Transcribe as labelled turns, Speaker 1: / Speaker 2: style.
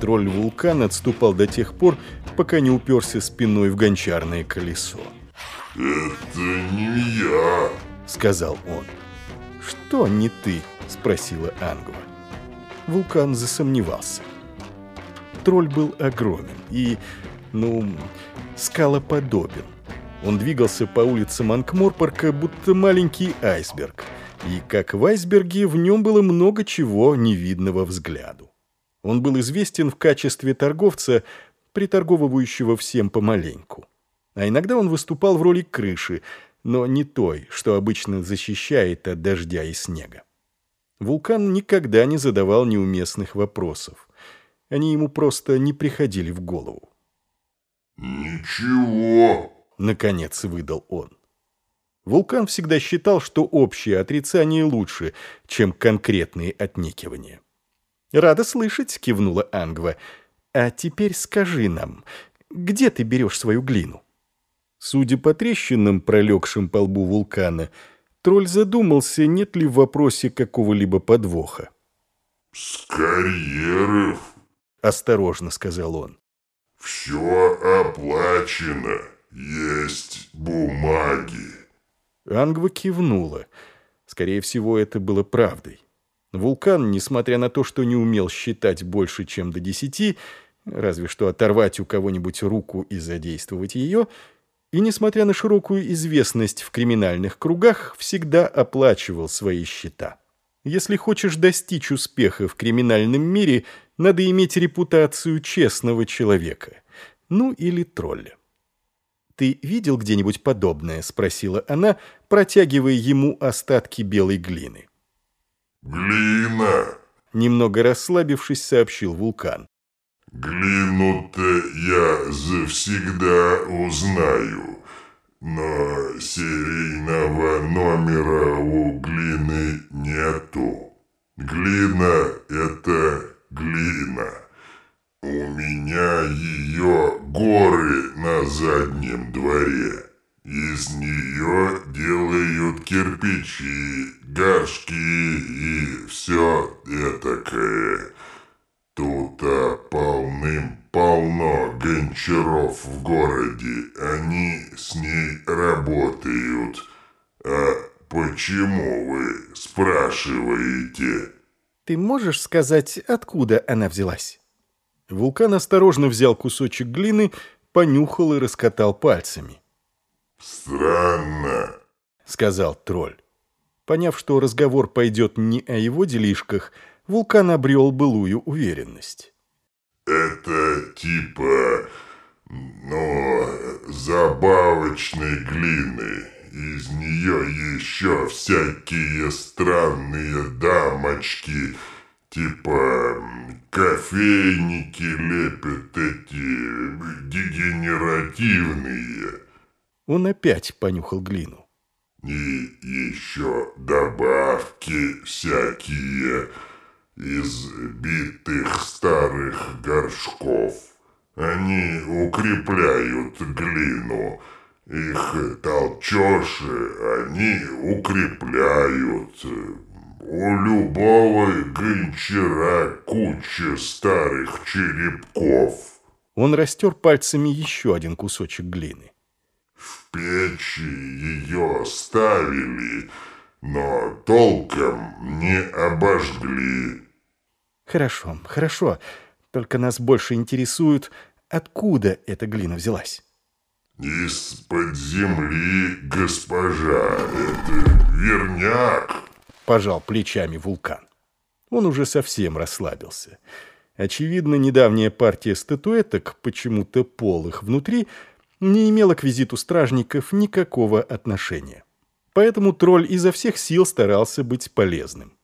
Speaker 1: Тролль-вулкан отступал до тех пор, пока не уперся спиной в гончарное колесо.
Speaker 2: «Это не я», —
Speaker 1: сказал он. «Что не ты?» — спросила Ангва. Вулкан засомневался. Тролль был огромен и, ну, скалоподобен. Он двигался по улицам Анкморпорка, будто маленький айсберг. И, как в айсберге, в нем было много чего невидного взгляду. Он был известен в качестве торговца, приторговывающего всем помаленьку. А иногда он выступал в роли крыши, но не той, что обычно защищает от дождя и снега. Вулкан никогда не задавал неуместных вопросов. Они ему просто не приходили в голову.
Speaker 2: «Ничего», —
Speaker 1: наконец выдал он. Вулкан всегда считал, что общее отрицание лучше, чем конкретные отнекивания. «Рада слышать», — кивнула Ангва. «А теперь скажи нам, где ты берешь свою глину?» Судя по трещинам, пролегшим по лбу вулкана, тролль задумался, нет ли в вопросе какого-либо подвоха.
Speaker 2: «С карьеров», —
Speaker 1: осторожно сказал он.
Speaker 2: «Все оплачено, есть бумаги».
Speaker 1: Ангва кивнула. Скорее всего, это было правдой. Вулкан, несмотря на то, что не умел считать больше, чем до десяти, разве что оторвать у кого-нибудь руку и задействовать ее, и, несмотря на широкую известность в криминальных кругах, всегда оплачивал свои счета. Если хочешь достичь успеха в криминальном мире, надо иметь репутацию честного человека. Ну или тролля. «Ты видел где-нибудь подобное?» — спросила она, протягивая ему остатки белой глины.
Speaker 2: «Глина!»
Speaker 1: — немного расслабившись, сообщил вулкан.
Speaker 2: «Глину-то я завсегда узнаю, но серийного номера у глины нету. Глина — это глина». У меня ее горы на заднем дворе. Из нее делают кирпичи, горшки и все этакое. Тут а, полным-полно гончаров в городе. Они с ней работают. А почему вы спрашиваете?
Speaker 1: Ты можешь сказать, откуда она взялась? Вулкан осторожно взял кусочек глины, понюхал и раскатал пальцами.
Speaker 2: «Странно», —
Speaker 1: сказал тролль. Поняв, что разговор пойдет не о его делишках, вулкан обрел былую уверенность.
Speaker 2: «Это типа, ну, забавочной глины. Из нее еще всякие странные дамочки, типа кофейники лепят эти дегенеративные.
Speaker 1: Он опять понюхал глину.
Speaker 2: И еще добавки всякие из битых старых горшков. Они укрепляют глину. Их толчешь, они укрепляют. У любого гончара куча старых черепков.
Speaker 1: Он растер пальцами еще один кусочек глины.
Speaker 2: В печи ее ставили, но толком не обожгли.
Speaker 1: Хорошо, хорошо. Только нас больше интересует, откуда эта глина взялась.
Speaker 2: Из-под земли, госпожа, это верняк
Speaker 1: пожал плечами вулкан. Он уже совсем расслабился. Очевидно, недавняя партия статуэток, почему-то полых внутри, не имела к визиту стражников никакого отношения. Поэтому тролль изо всех сил старался быть полезным.